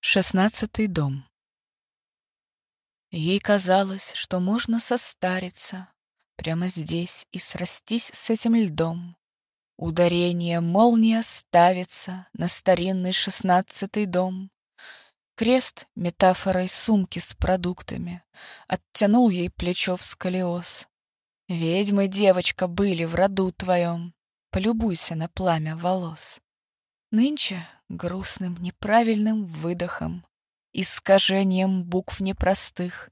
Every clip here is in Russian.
Шестнадцатый дом. Ей казалось, что можно состариться Прямо здесь и срастись с этим льдом. Ударение молния ставится На старинный шестнадцатый дом. Крест метафорой сумки с продуктами Оттянул ей плечо в сколиоз. Ведьмы, девочка, были в роду твоем. Полюбуйся на пламя волос. Нынче грустным неправильным выдохом, Искажением букв непростых,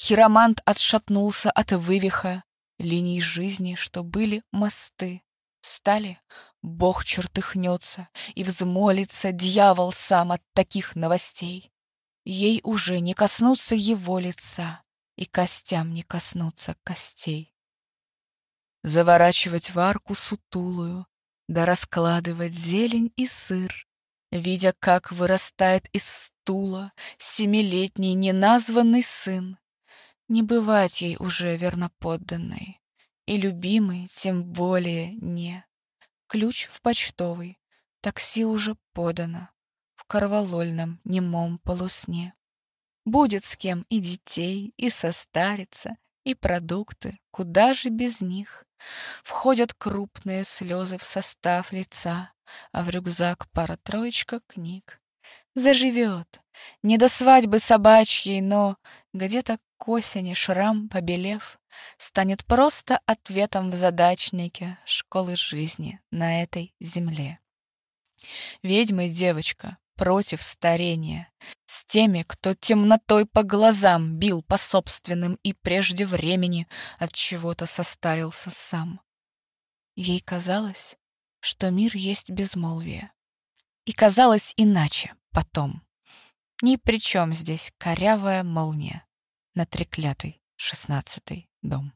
Хиромант отшатнулся от вывиха Линий жизни, что были мосты. Стали, Бог чертыхнется и взмолится Дьявол сам от таких новостей. Ей уже не коснуться его лица И костям не коснуться костей. Заворачивать в арку сутулую, Да раскладывать зелень и сыр, Видя, как вырастает из стула Семилетний неназванный сын. Не бывать ей уже верноподданной, И любимой тем более не. Ключ в почтовый, такси уже подано В корвалольном немом полусне. Будет с кем и детей, и состариться, И продукты, куда же без них? Входят крупные слезы в состав лица, А в рюкзак пара-троечка книг. Заживет, не до свадьбы собачьей, но Где-то к осени шрам, побелев, Станет просто ответом в задачнике Школы жизни на этой земле. Ведьма девочка против старения, С теми, кто темнотой по глазам Бил по собственным и прежде времени От чего-то состарился сам. Ей казалось, что мир есть безмолвие. И казалось иначе потом. Ни при чем здесь корявая молния На треклятый шестнадцатый дом.